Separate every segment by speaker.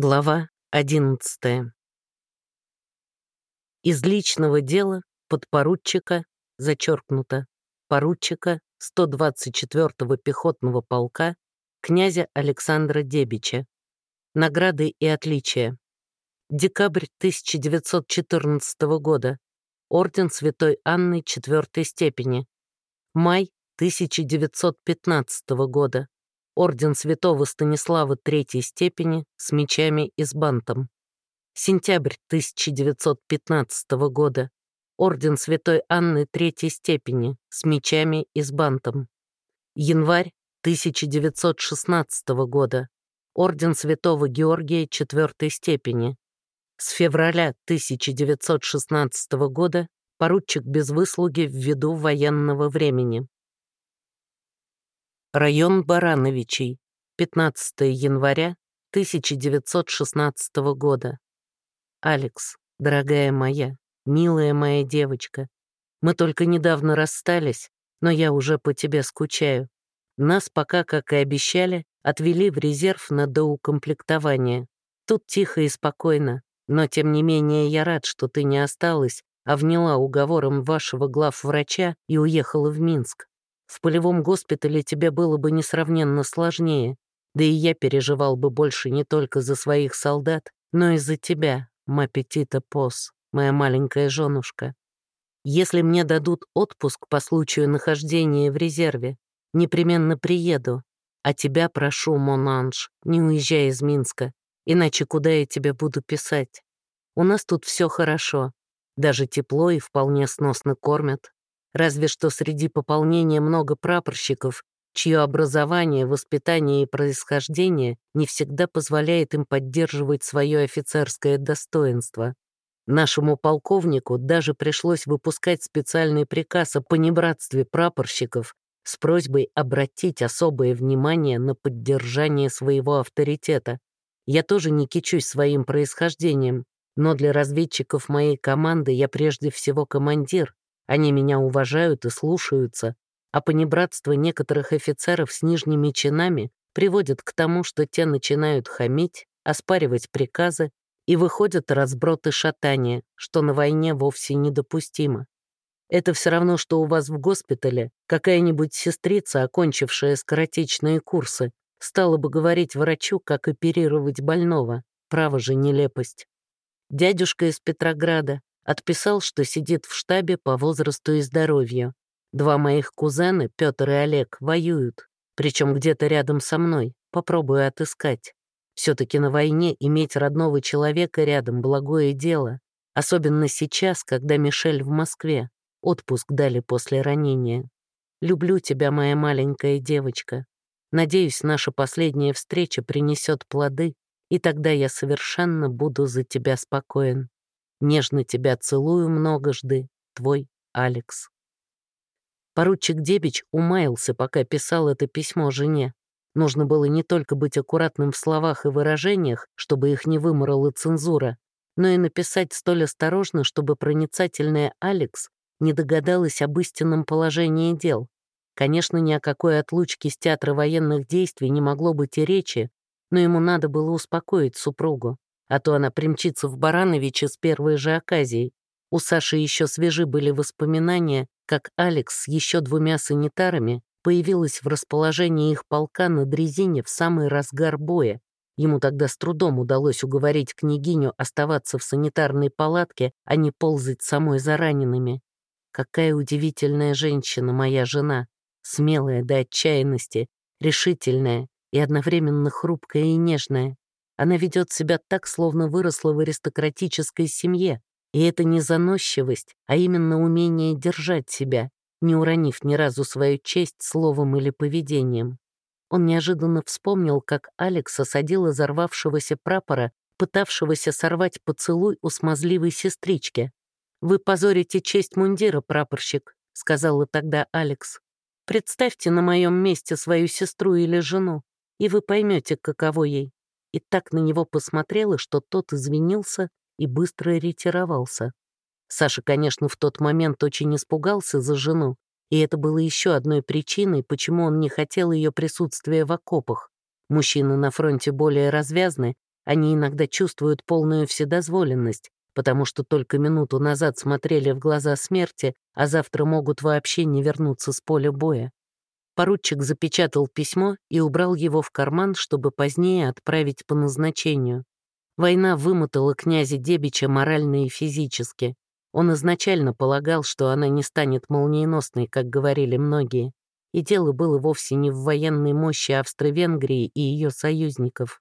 Speaker 1: Глава 11. Из личного дела подпоручика, зачеркнуто, поручика 124-го пехотного полка князя Александра Дебича. Награды и отличия. Декабрь 1914 года. Орден Святой Анны четвертой степени. Май 1915 года. Орден Святого Станислава Третьей степени с мечами и с бантом. Сентябрь 1915 года. Орден Святой Анны Третьей степени с мечами и с бантом. Январь 1916 года. Орден Святого Георгия Четвертой степени. С февраля 1916 года поручик без выслуги ввиду военного времени. Район Барановичей. 15 января 1916 года. Алекс, дорогая моя, милая моя девочка, мы только недавно расстались, но я уже по тебе скучаю. Нас пока, как и обещали, отвели в резерв на доукомплектование. Тут тихо и спокойно, но тем не менее я рад, что ты не осталась, а вняла уговором вашего главврача и уехала в Минск. В полевом госпитале тебе было бы несравненно сложнее, да и я переживал бы больше не только за своих солдат, но и за тебя, мапетита Пос, моя маленькая женушка. Если мне дадут отпуск по случаю нахождения в резерве, непременно приеду. А тебя прошу, Монанж, не уезжай из Минска, иначе куда я тебе буду писать? У нас тут все хорошо, даже тепло и вполне сносно кормят, Разве что среди пополнения много прапорщиков, чье образование, воспитание и происхождение не всегда позволяет им поддерживать свое офицерское достоинство. Нашему полковнику даже пришлось выпускать специальный приказ о понебратстве прапорщиков с просьбой обратить особое внимание на поддержание своего авторитета. Я тоже не кичусь своим происхождением, но для разведчиков моей команды я прежде всего командир, они меня уважают и слушаются, а понебратство некоторых офицеров с нижними чинами приводит к тому, что те начинают хамить, оспаривать приказы и выходят разброты шатания, что на войне вовсе недопустимо. Это все равно, что у вас в госпитале какая-нибудь сестрица, окончившая скоротечные курсы, стала бы говорить врачу, как оперировать больного. Право же нелепость. Дядюшка из Петрограда, Отписал, что сидит в штабе по возрасту и здоровью. Два моих кузена, Петр и Олег, воюют. Причем где-то рядом со мной. Попробую отыскать. Все-таки на войне иметь родного человека рядом — благое дело. Особенно сейчас, когда Мишель в Москве. Отпуск дали после ранения. Люблю тебя, моя маленькая девочка. Надеюсь, наша последняя встреча принесет плоды, и тогда я совершенно буду за тебя спокоен. Нежно тебя целую многожды, твой Алекс. Поручик Дебич умаялся, пока писал это письмо жене. Нужно было не только быть аккуратным в словах и выражениях, чтобы их не выморала цензура, но и написать столь осторожно, чтобы проницательная Алекс не догадалась об истинном положении дел. Конечно, ни о какой отлучке с театра военных действий не могло быть и речи, но ему надо было успокоить супругу а то она примчится в Барановича с первой же оказией. У Саши еще свежи были воспоминания, как Алекс с еще двумя санитарами появилась в расположении их полка на дрезине в самый разгар боя. Ему тогда с трудом удалось уговорить княгиню оставаться в санитарной палатке, а не ползать самой за ранеными. Какая удивительная женщина моя жена, смелая до отчаянности, решительная и одновременно хрупкая и нежная. Она ведет себя так, словно выросла в аристократической семье. И это не заносчивость, а именно умение держать себя, не уронив ни разу свою честь словом или поведением. Он неожиданно вспомнил, как Алекс осадил взорвавшегося прапора, пытавшегося сорвать поцелуй у смазливой сестрички. «Вы позорите честь мундира, прапорщик», — сказала тогда Алекс. «Представьте на моем месте свою сестру или жену, и вы поймете, каково ей и так на него посмотрела, что тот извинился и быстро ретировался. Саша, конечно, в тот момент очень испугался за жену, и это было еще одной причиной, почему он не хотел ее присутствия в окопах. Мужчины на фронте более развязны, Они иногда чувствуют полную вседозволенность, потому что только минуту назад смотрели в глаза смерти, а завтра могут вообще не вернуться с поля боя. Поручик запечатал письмо и убрал его в карман, чтобы позднее отправить по назначению. Война вымотала князя Дебича морально и физически. Он изначально полагал, что она не станет молниеносной, как говорили многие. И дело было вовсе не в военной мощи Австро-Венгрии и ее союзников.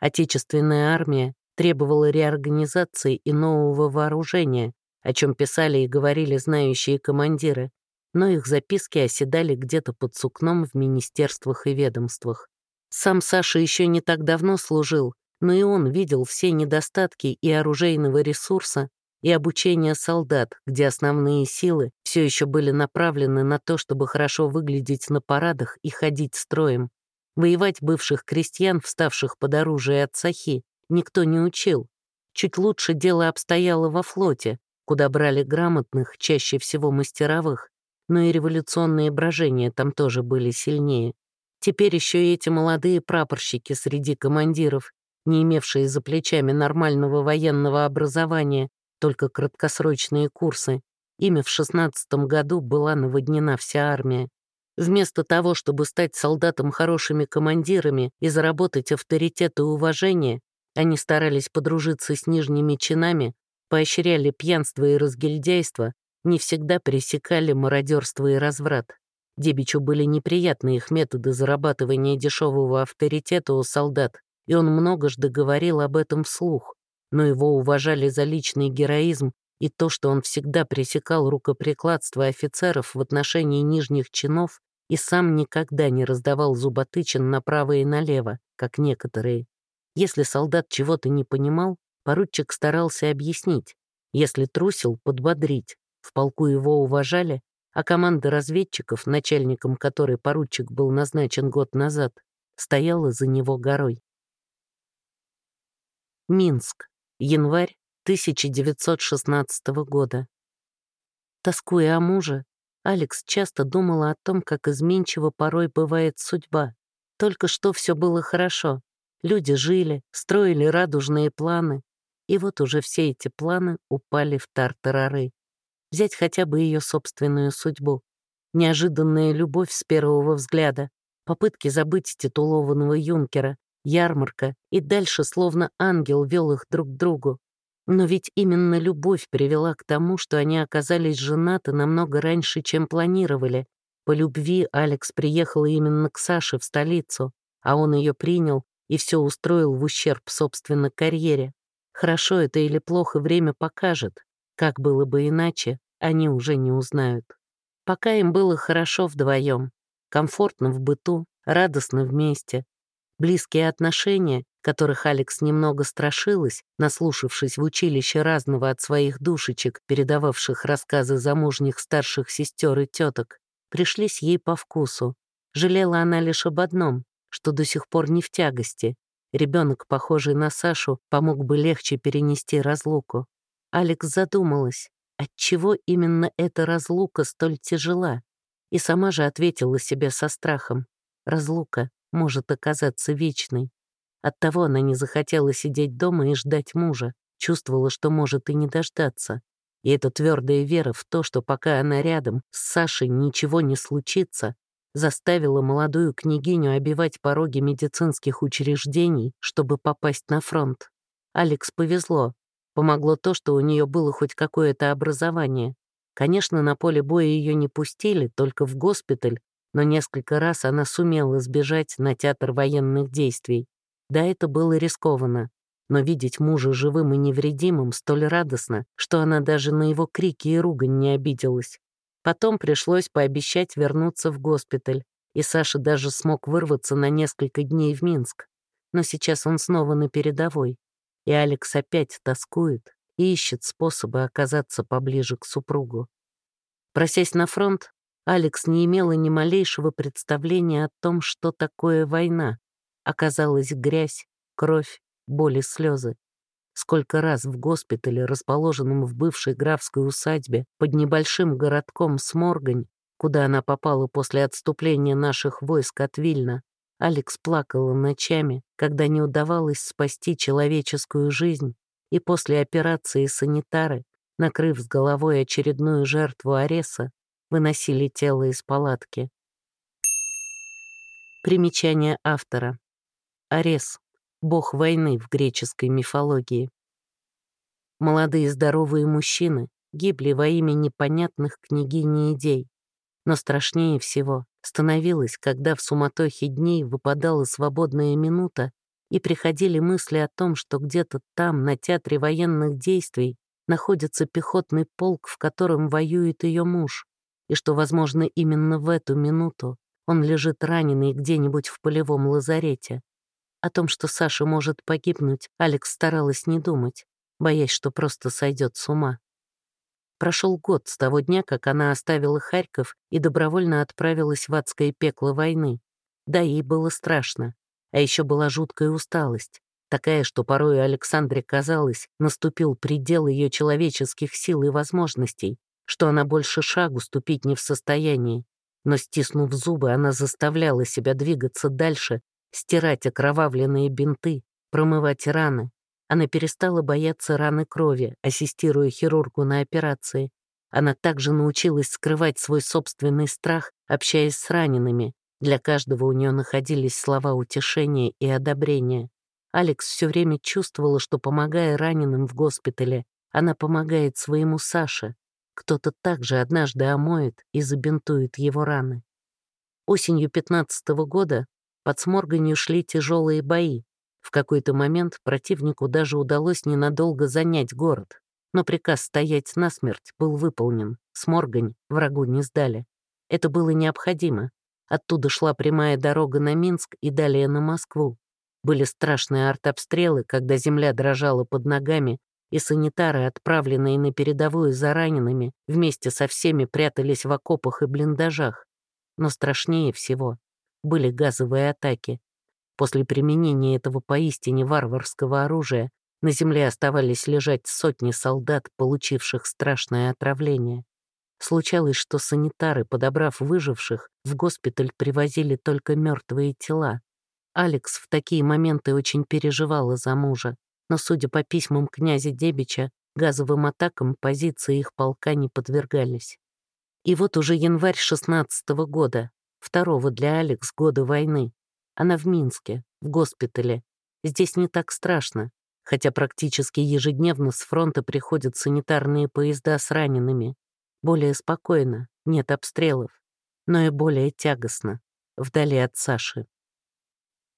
Speaker 1: Отечественная армия требовала реорганизации и нового вооружения, о чем писали и говорили знающие командиры, но их записки оседали где-то под сукном в министерствах и ведомствах. Сам Саша еще не так давно служил, но и он видел все недостатки и оружейного ресурса, и обучения солдат, где основные силы все еще были направлены на то, чтобы хорошо выглядеть на парадах и ходить строем. Воевать бывших крестьян, вставших под оружие от Сахи, никто не учил. Чуть лучше дело обстояло во флоте, куда брали грамотных, чаще всего мастеровых, но и революционные брожения там тоже были сильнее. Теперь еще и эти молодые прапорщики среди командиров, не имевшие за плечами нормального военного образования, только краткосрочные курсы, ими в шестнадцатом году была наводнена вся армия. Вместо того, чтобы стать солдатам хорошими командирами и заработать авторитет и уважение, они старались подружиться с нижними чинами, поощряли пьянство и разгильдяйство, не всегда пресекали мародерство и разврат. Дебичу были неприятны их методы зарабатывания дешевого авторитета у солдат, и он многожды говорил об этом вслух, но его уважали за личный героизм и то, что он всегда пресекал рукоприкладство офицеров в отношении нижних чинов и сам никогда не раздавал зуботычин направо и налево, как некоторые. Если солдат чего-то не понимал, поручик старался объяснить, если трусил — подбодрить. В полку его уважали, а команда разведчиков, начальником которой поручик был назначен год назад, стояла за него горой. Минск. Январь 1916 года. Тоскуя о муже, Алекс часто думала о том, как изменчиво порой бывает судьба. Только что все было хорошо. Люди жили, строили радужные планы. И вот уже все эти планы упали в тартарары. Взять хотя бы ее собственную судьбу. Неожиданная любовь с первого взгляда, попытки забыть титулованного юнкера, ярмарка, и дальше словно ангел вел их друг к другу. Но ведь именно любовь привела к тому, что они оказались женаты намного раньше, чем планировали. По любви Алекс приехала именно к Саше в столицу, а он ее принял и все устроил в ущерб собственной карьере. Хорошо это или плохо время покажет. Как было бы иначе, они уже не узнают. Пока им было хорошо вдвоем, комфортно в быту, радостно вместе, Близкие отношения, которых Алекс немного страшилась, наслушавшись в училище разного от своих душечек, передававших рассказы замужних старших сестер и теток, пришлись ей по вкусу. Жалела она лишь об одном, что до сих пор не в тягости. Ребенок, похожий на Сашу, помог бы легче перенести разлуку. Алекс задумалась, отчего именно эта разлука столь тяжела, и сама же ответила себе со страхом. Разлука может оказаться вечной. Оттого она не захотела сидеть дома и ждать мужа, чувствовала, что может и не дождаться. И эта твердая вера в то, что пока она рядом, с Сашей ничего не случится, заставила молодую княгиню обивать пороги медицинских учреждений, чтобы попасть на фронт. Алекс повезло. Помогло то, что у нее было хоть какое-то образование. Конечно, на поле боя ее не пустили, только в госпиталь, но несколько раз она сумела сбежать на театр военных действий. Да, это было рискованно, но видеть мужа живым и невредимым столь радостно, что она даже на его крики и ругань не обиделась. Потом пришлось пообещать вернуться в госпиталь, и Саша даже смог вырваться на несколько дней в Минск. Но сейчас он снова на передовой, и Алекс опять тоскует и ищет способы оказаться поближе к супругу. Просясь на фронт, Алекс не имела ни малейшего представления о том, что такое война. Оказалась грязь, кровь, боль и слезы. Сколько раз в госпитале, расположенном в бывшей графской усадьбе под небольшим городком Сморгань, куда она попала после отступления наших войск от Вильна, Алекс плакала ночами, когда не удавалось спасти человеческую жизнь, и после операции санитары, накрыв с головой очередную жертву Ареса, выносили тело из палатки. Примечание автора. Арес — бог войны в греческой мифологии. Молодые здоровые мужчины гибли во имя непонятных княгини идей. Но страшнее всего становилось, когда в суматохе дней выпадала свободная минута и приходили мысли о том, что где-то там, на театре военных действий, находится пехотный полк, в котором воюет ее муж, и что, возможно, именно в эту минуту он лежит раненый где-нибудь в полевом лазарете. О том, что Саша может погибнуть, Алекс старалась не думать, боясь, что просто сойдет с ума. Прошел год с того дня, как она оставила Харьков и добровольно отправилась в адское пекло войны. Да, ей было страшно. А еще была жуткая усталость. Такая, что порой Александре казалось, наступил предел ее человеческих сил и возможностей, что она больше шагу ступить не в состоянии. Но, стиснув зубы, она заставляла себя двигаться дальше, стирать окровавленные бинты, промывать раны. Она перестала бояться раны крови, ассистируя хирургу на операции. Она также научилась скрывать свой собственный страх, общаясь с ранеными. Для каждого у нее находились слова утешения и одобрения. Алекс все время чувствовала, что, помогая раненым в госпитале, она помогает своему Саше. Кто-то также однажды омоет и забинтует его раны. Осенью 15 -го года под Сморганью шли тяжелые бои. В какой-то момент противнику даже удалось ненадолго занять город, но приказ стоять насмерть был выполнен. Сморгань врагу не сдали. Это было необходимо. Оттуда шла прямая дорога на Минск и далее на Москву. Были страшные артобстрелы, когда земля дрожала под ногами, и санитары, отправленные на передовую за ранеными, вместе со всеми прятались в окопах и блиндажах. Но страшнее всего были газовые атаки. После применения этого поистине варварского оружия на земле оставались лежать сотни солдат, получивших страшное отравление. Случалось, что санитары, подобрав выживших, в госпиталь привозили только мертвые тела. Алекс в такие моменты очень переживала за мужа, но, судя по письмам князя Дебича, газовым атакам позиции их полка не подвергались. И вот уже январь 16 -го года, второго для Алекс года войны, она в Минске, в госпитале. Здесь не так страшно, хотя практически ежедневно с фронта приходят санитарные поезда с ранеными. Более спокойно, нет обстрелов, но и более тягостно, вдали от Саши.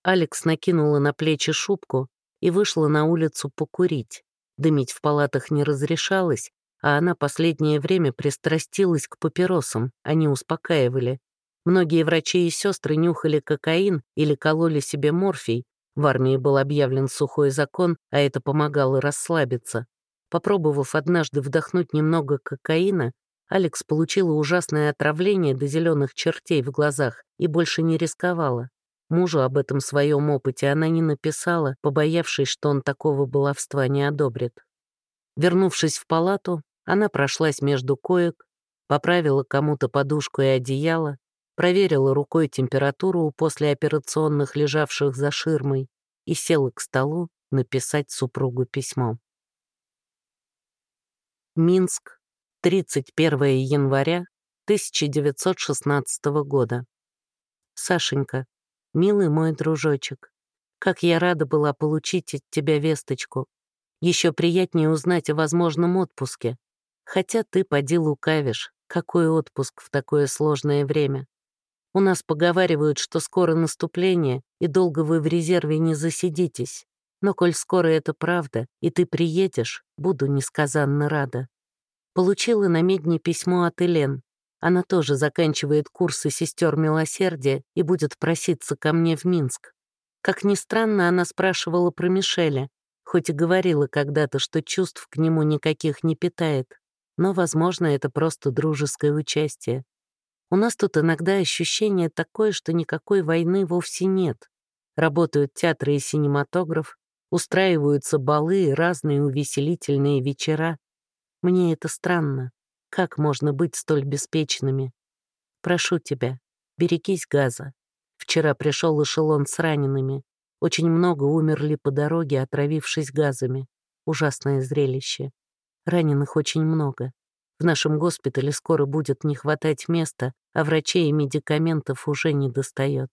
Speaker 1: Алекс накинула на плечи шубку и вышла на улицу покурить. Дымить в палатах не разрешалось, а она последнее время пристрастилась к папиросам, они успокаивали. Многие врачи и сестры нюхали кокаин или кололи себе морфий. В армии был объявлен сухой закон, а это помогало расслабиться. Попробовав однажды вдохнуть немного кокаина, Алекс получила ужасное отравление до зеленых чертей в глазах и больше не рисковала. Мужу об этом своем опыте она не написала, побоявшись, что он такого баловства не одобрит. Вернувшись в палату, она прошлась между коек, поправила кому-то подушку и одеяло, проверила рукой температуру у послеоперационных лежавших за ширмой и села к столу написать супругу письмо. Минск, 31 января 1916 года. Сашенька, милый мой дружочек, как я рада была получить от тебя весточку. Еще приятнее узнать о возможном отпуске. Хотя ты поди лукавишь, какой отпуск в такое сложное время. У нас поговаривают, что скоро наступление, и долго вы в резерве не засидитесь. Но коль скоро это правда, и ты приедешь, буду несказанно рада. Получила на медне письмо от Элен. Она тоже заканчивает курсы сестер милосердия и будет проситься ко мне в Минск. Как ни странно, она спрашивала про Мишеля, хоть и говорила когда-то, что чувств к нему никаких не питает. Но, возможно, это просто дружеское участие. У нас тут иногда ощущение такое, что никакой войны вовсе нет. Работают театры и синематограф, устраиваются балы и разные увеселительные вечера. Мне это странно. Как можно быть столь беспечными? Прошу тебя, берегись газа. Вчера пришел эшелон с ранеными. Очень много умерли по дороге, отравившись газами. Ужасное зрелище. Раненых очень много. В нашем госпитале скоро будет не хватать места, а врачей и медикаментов уже не достает.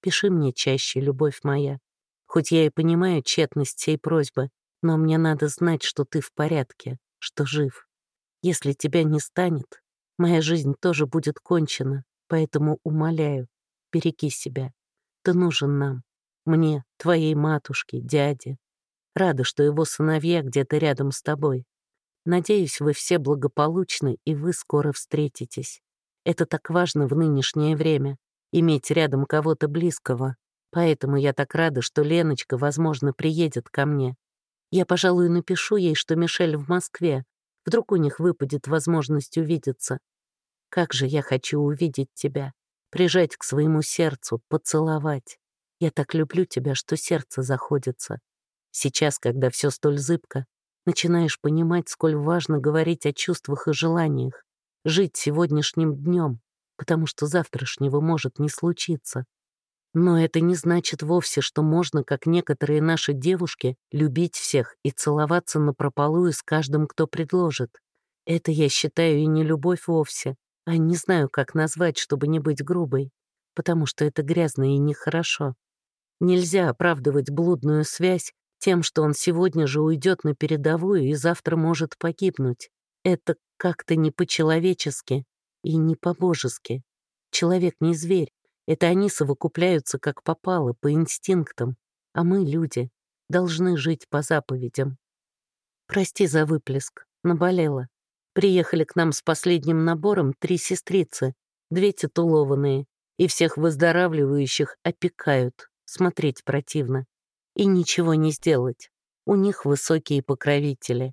Speaker 1: Пиши мне чаще, любовь моя. Хоть я и понимаю тщетность сей просьбы, но мне надо знать, что ты в порядке, что жив. Если тебя не станет, моя жизнь тоже будет кончена, поэтому умоляю, береги себя. Ты нужен нам, мне, твоей матушке, дяде. Рада, что его сыновья где-то рядом с тобой. Надеюсь, вы все благополучны, и вы скоро встретитесь. Это так важно в нынешнее время — иметь рядом кого-то близкого. Поэтому я так рада, что Леночка, возможно, приедет ко мне. Я, пожалуй, напишу ей, что Мишель в Москве. Вдруг у них выпадет возможность увидеться. Как же я хочу увидеть тебя, прижать к своему сердцу, поцеловать. Я так люблю тебя, что сердце заходится. Сейчас, когда все столь зыбко, начинаешь понимать, сколь важно говорить о чувствах и желаниях, жить сегодняшним днем, потому что завтрашнего может не случиться. Но это не значит вовсе, что можно, как некоторые наши девушки, любить всех и целоваться напропалую с каждым, кто предложит. Это, я считаю, и не любовь вовсе, а не знаю, как назвать, чтобы не быть грубой, потому что это грязно и нехорошо. Нельзя оправдывать блудную связь тем, что он сегодня же уйдет на передовую и завтра может погибнуть. Это как-то не по-человечески и не по-божески. Человек не зверь, это они совокупляются как попало, по инстинктам, а мы, люди, должны жить по заповедям. Прости за выплеск, наболела. Приехали к нам с последним набором три сестрицы, две титулованные, и всех выздоравливающих опекают, смотреть противно. И ничего не сделать. У них высокие покровители.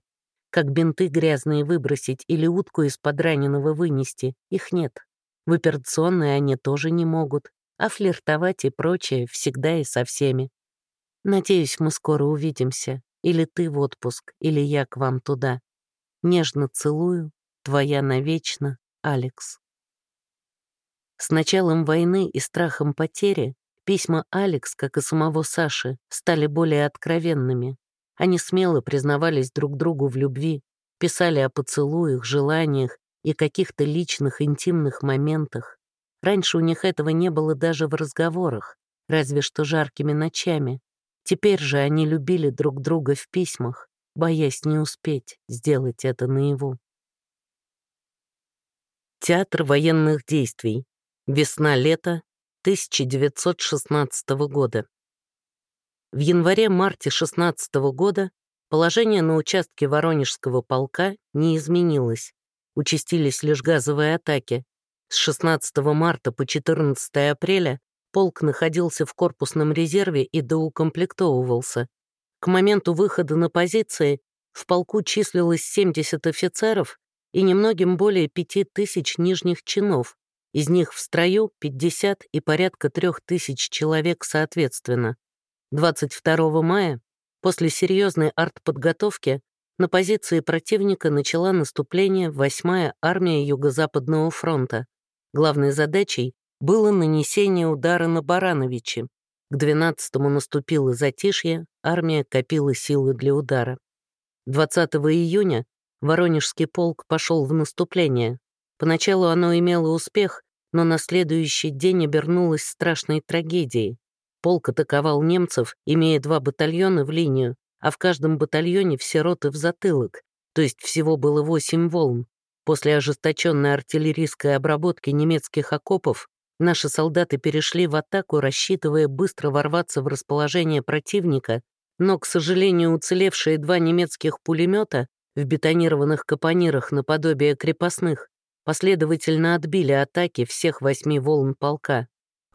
Speaker 1: Как бинты грязные выбросить или утку из-под раненого вынести, их нет. В операционной они тоже не могут, а флиртовать и прочее всегда и со всеми. Надеюсь, мы скоро увидимся. Или ты в отпуск, или я к вам туда. Нежно целую, твоя навечно, Алекс. С началом войны и страхом потери письма Алекс, как и самого Саши, стали более откровенными. Они смело признавались друг другу в любви, писали о поцелуях, желаниях и каких-то личных интимных моментах. Раньше у них этого не было даже в разговорах, разве что жаркими ночами. Теперь же они любили друг друга в письмах, боясь не успеть сделать это наяву. Театр военных действий. Весна-лето 1916 года. В январе-марте 16 года положение на участке Воронежского полка не изменилось участились лишь газовые атаки. С 16 марта по 14 апреля полк находился в корпусном резерве и доукомплектовывался. К моменту выхода на позиции в полку числилось 70 офицеров и немногим более 5000 нижних чинов, из них в строю 50 и порядка 3000 человек соответственно. 22 мая, после серьезной артподготовки, на позиции противника начала наступление 8-я армия Юго-Западного фронта. Главной задачей было нанесение удара на Барановичи. К 12-му наступило затишье, армия копила силы для удара. 20 июня Воронежский полк пошел в наступление. Поначалу оно имело успех, но на следующий день обернулось страшной трагедией. Полк атаковал немцев, имея два батальона в линию, а в каждом батальоне все роты в затылок, то есть всего было восемь волн. После ожесточенной артиллерийской обработки немецких окопов наши солдаты перешли в атаку, рассчитывая быстро ворваться в расположение противника, но, к сожалению, уцелевшие два немецких пулемета в бетонированных капонирах наподобие крепостных последовательно отбили атаки всех восьми волн полка.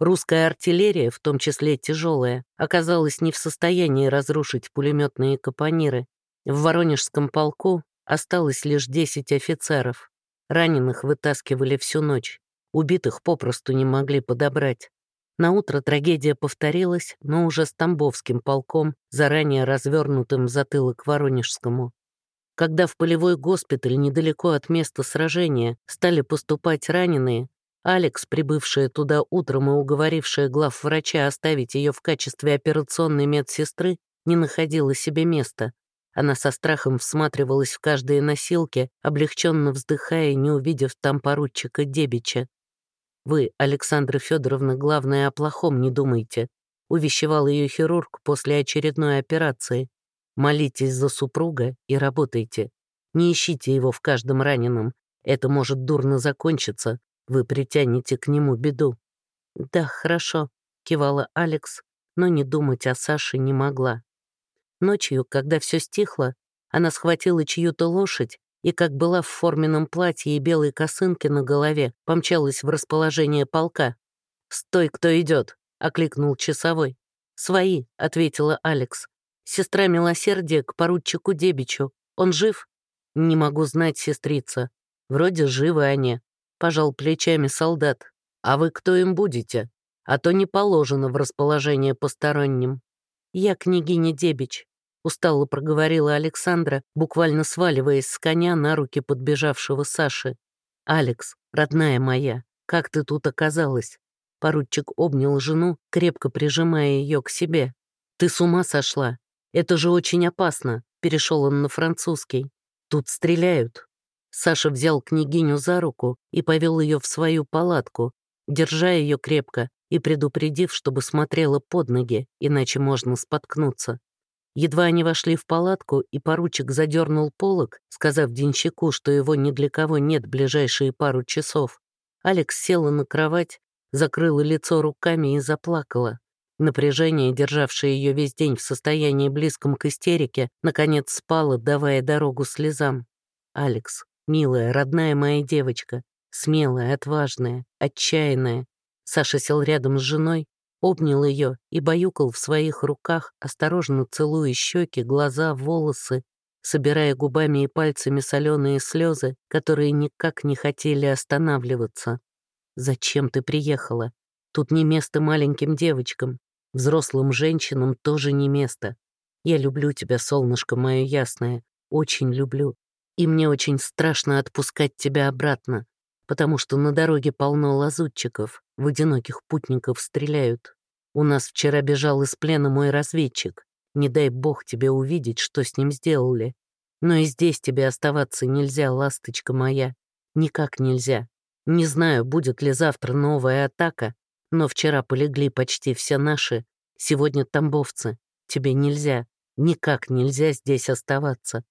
Speaker 1: Русская артиллерия, в том числе тяжелая, оказалась не в состоянии разрушить пулеметные капониры. В Воронежском полку осталось лишь 10 офицеров. Раненых вытаскивали всю ночь. Убитых попросту не могли подобрать. На утро трагедия повторилась, но уже с Тамбовским полком, заранее развернутым затылок Воронежскому. Когда в полевой госпиталь недалеко от места сражения стали поступать раненые, Алекс, прибывшая туда утром и уговорившая главврача оставить ее в качестве операционной медсестры, не находила себе места. Она со страхом всматривалась в каждые носилки, облегченно вздыхая, не увидев там поручика Дебича. «Вы, Александра Федоровна, главное, о плохом не думайте», увещевал ее хирург после очередной операции. «Молитесь за супруга и работайте. Не ищите его в каждом раненом. Это может дурно закончиться, вы притянете к нему беду». «Да, хорошо», — кивала Алекс, но не думать о Саше не могла. Ночью, когда все стихло, она схватила чью-то лошадь и, как была в форменном платье и белой косынке на голове, помчалась в расположение полка. «Стой, кто идет!» — окликнул часовой. «Свои», — ответила Алекс. «Сестра милосердия к поручику Дебичу. Он жив?» «Не могу знать, сестрица. Вроде живы они пожал плечами солдат. «А вы кто им будете? А то не положено в расположение посторонним». «Я княгиня Дебич», — устало проговорила Александра, буквально сваливаясь с коня на руки подбежавшего Саши. «Алекс, родная моя, как ты тут оказалась?» Поручик обнял жену, крепко прижимая ее к себе. «Ты с ума сошла? Это же очень опасно», — перешел он на французский. «Тут стреляют, Саша взял княгиню за руку и повел ее в свою палатку, держа ее крепко и предупредив, чтобы смотрела под ноги, иначе можно споткнуться. Едва они вошли в палатку, и поручик задернул полог, сказав денщику, что его ни для кого нет ближайшие пару часов. Алекс села на кровать, закрыла лицо руками и заплакала. Напряжение, державшее ее весь день в состоянии близком к истерике, наконец спало, давая дорогу слезам. «Алекс, Милая, родная моя девочка, смелая, отважная, отчаянная. Саша сел рядом с женой, обнял ее и баюкал в своих руках, осторожно целуя щеки, глаза, волосы, собирая губами и пальцами соленые слезы, которые никак не хотели останавливаться. «Зачем ты приехала? Тут не место маленьким девочкам, взрослым женщинам тоже не место. Я люблю тебя, солнышко мое ясное, очень люблю. И мне очень страшно отпускать тебя обратно, потому что на дороге полно лазутчиков, в одиноких путников стреляют. У нас вчера бежал из плена мой разведчик. Не дай бог тебе увидеть, что с ним сделали. Но и здесь тебе оставаться нельзя, ласточка моя. Никак нельзя. Не знаю, будет ли завтра новая атака, но вчера полегли почти все наши, сегодня тамбовцы. Тебе нельзя, никак нельзя здесь оставаться.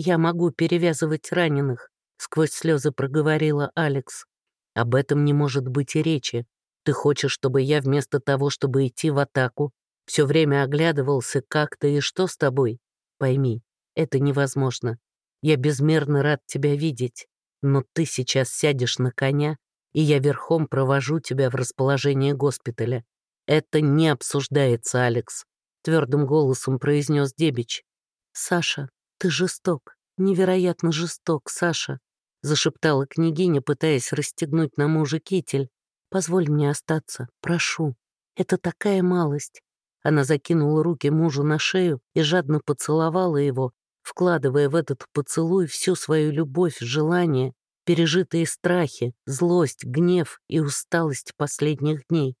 Speaker 1: «Я могу перевязывать раненых», — сквозь слезы проговорила Алекс. «Об этом не может быть и речи. Ты хочешь, чтобы я вместо того, чтобы идти в атаку, все время оглядывался, как ты и что с тобой? Пойми, это невозможно. Я безмерно рад тебя видеть, но ты сейчас сядешь на коня, и я верхом провожу тебя в расположение госпиталя. Это не обсуждается, Алекс», — твердым голосом произнес Дебич. «Саша, «Ты жесток, невероятно жесток, Саша», — зашептала княгиня, пытаясь расстегнуть на мужа китель. «Позволь мне остаться, прошу. Это такая малость». Она закинула руки мужу на шею и жадно поцеловала его, вкладывая в этот поцелуй всю свою любовь, желание, пережитые страхи, злость, гнев и усталость последних дней.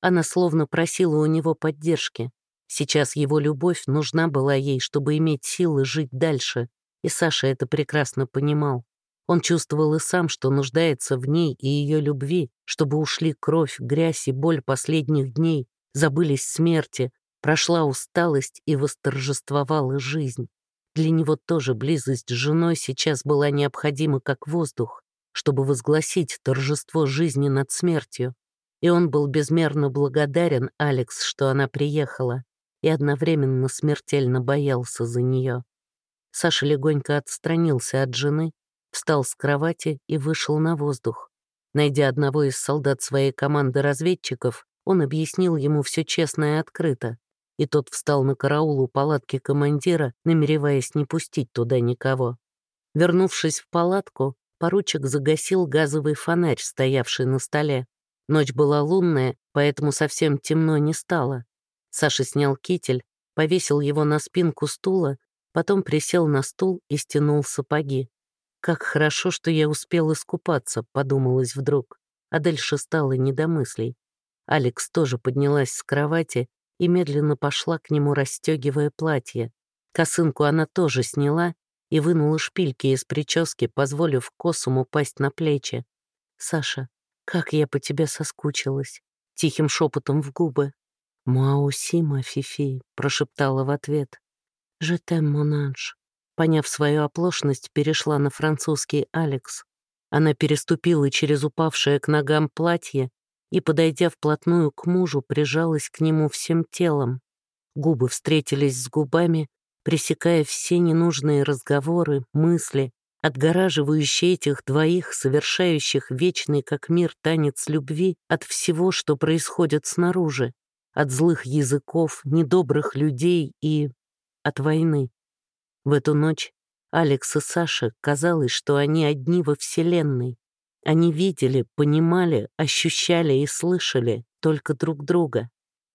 Speaker 1: Она словно просила у него поддержки, Сейчас его любовь нужна была ей, чтобы иметь силы жить дальше, и Саша это прекрасно понимал. Он чувствовал и сам, что нуждается в ней и ее любви, чтобы ушли кровь, грязь и боль последних дней, забылись смерти, прошла усталость и восторжествовала жизнь. Для него тоже близость с женой сейчас была необходима как воздух, чтобы возгласить торжество жизни над смертью. И он был безмерно благодарен Алекс, что она приехала и одновременно смертельно боялся за нее. Саша легонько отстранился от жены, встал с кровати и вышел на воздух. Найдя одного из солдат своей команды разведчиков, он объяснил ему все честно и открыто, и тот встал на караул у палатки командира, намереваясь не пустить туда никого. Вернувшись в палатку, поручик загасил газовый фонарь, стоявший на столе. Ночь была лунная, поэтому совсем темно не стало. Саша снял китель, повесил его на спинку стула, потом присел на стул и стянул сапоги. «Как хорошо, что я успел искупаться», — подумалось вдруг. а дальше стало не до мыслей. Алекс тоже поднялась с кровати и медленно пошла к нему, расстегивая платье. Косынку она тоже сняла и вынула шпильки из прически, позволив косам упасть на плечи. «Саша, как я по тебе соскучилась!» Тихим шепотом в губы. «Муаусима, Фифи», — прошептала в ответ. «Жетем, Монанж». Поняв свою оплошность, перешла на французский Алекс. Она переступила через упавшее к ногам платье и, подойдя вплотную к мужу, прижалась к нему всем телом. Губы встретились с губами, пресекая все ненужные разговоры, мысли, отгораживающие этих двоих, совершающих вечный как мир танец любви от всего, что происходит снаружи, от злых языков, недобрых людей и от войны. В эту ночь Алекс и Саша казалось, что они одни во Вселенной. Они видели, понимали, ощущали и слышали только друг друга,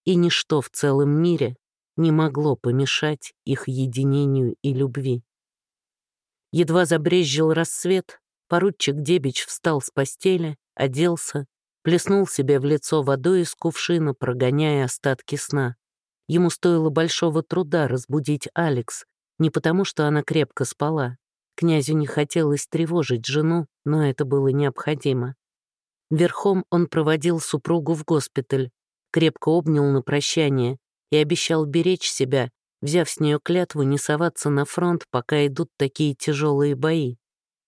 Speaker 1: и ничто в целом мире не могло помешать их единению и любви. Едва забрезжил рассвет, поручик Дебич встал с постели, оделся, плеснул себе в лицо водой из кувшина, прогоняя остатки сна. Ему стоило большого труда разбудить Алекс, не потому что она крепко спала. Князю не хотелось тревожить жену, но это было необходимо. Верхом он проводил супругу в госпиталь, крепко обнял на прощание, и обещал беречь себя, взяв с нее клятву не соваться на фронт, пока идут такие тяжелые бои.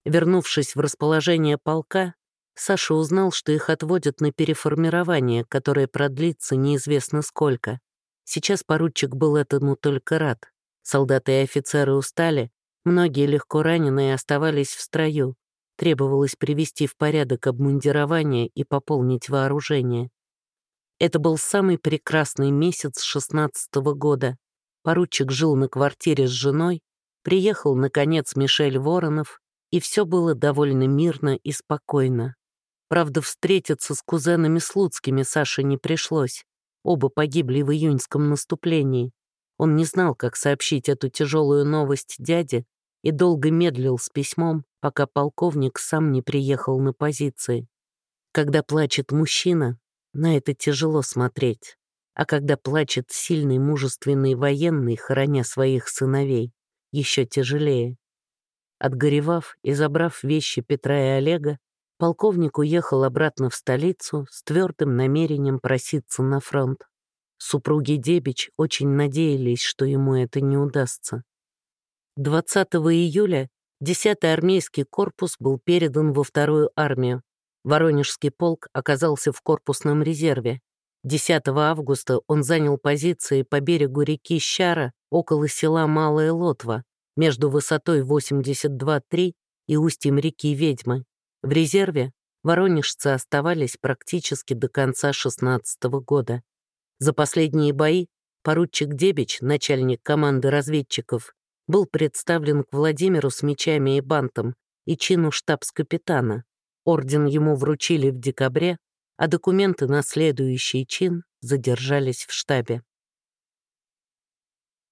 Speaker 1: Вернувшись в расположение полка, Саша узнал, что их отводят на переформирование, которое продлится неизвестно сколько. Сейчас поручик был этому только рад. Солдаты и офицеры устали, многие легко раненые оставались в строю. Требовалось привести в порядок обмундирование и пополнить вооружение. Это был самый прекрасный месяц шестнадцатого года. Поручик жил на квартире с женой, приехал, наконец, Мишель Воронов, и все было довольно мирно и спокойно. Правда, встретиться с кузенами Слуцкими Саше не пришлось. Оба погибли в июньском наступлении. Он не знал, как сообщить эту тяжелую новость дяде и долго медлил с письмом, пока полковник сам не приехал на позиции. Когда плачет мужчина, на это тяжело смотреть. А когда плачет сильный мужественный военный, храня своих сыновей, еще тяжелее. Отгоревав и забрав вещи Петра и Олега, полковник уехал обратно в столицу с твердым намерением проситься на фронт. Супруги Дебич очень надеялись, что ему это не удастся. 20 июля 10-й армейский корпус был передан во вторую армию, Воронежский полк оказался в корпусном резерве. 10 августа он занял позиции по берегу реки Щара около села Малая Лотва, между высотой 82,3 и устьем реки Ведьмы. В резерве воронежцы оставались практически до конца 16 года. За последние бои поручик Дебич, начальник команды разведчиков, был представлен к Владимиру с мечами и бантом и чину штабс-капитана. Орден ему вручили в декабре, а документы на следующий чин задержались в штабе.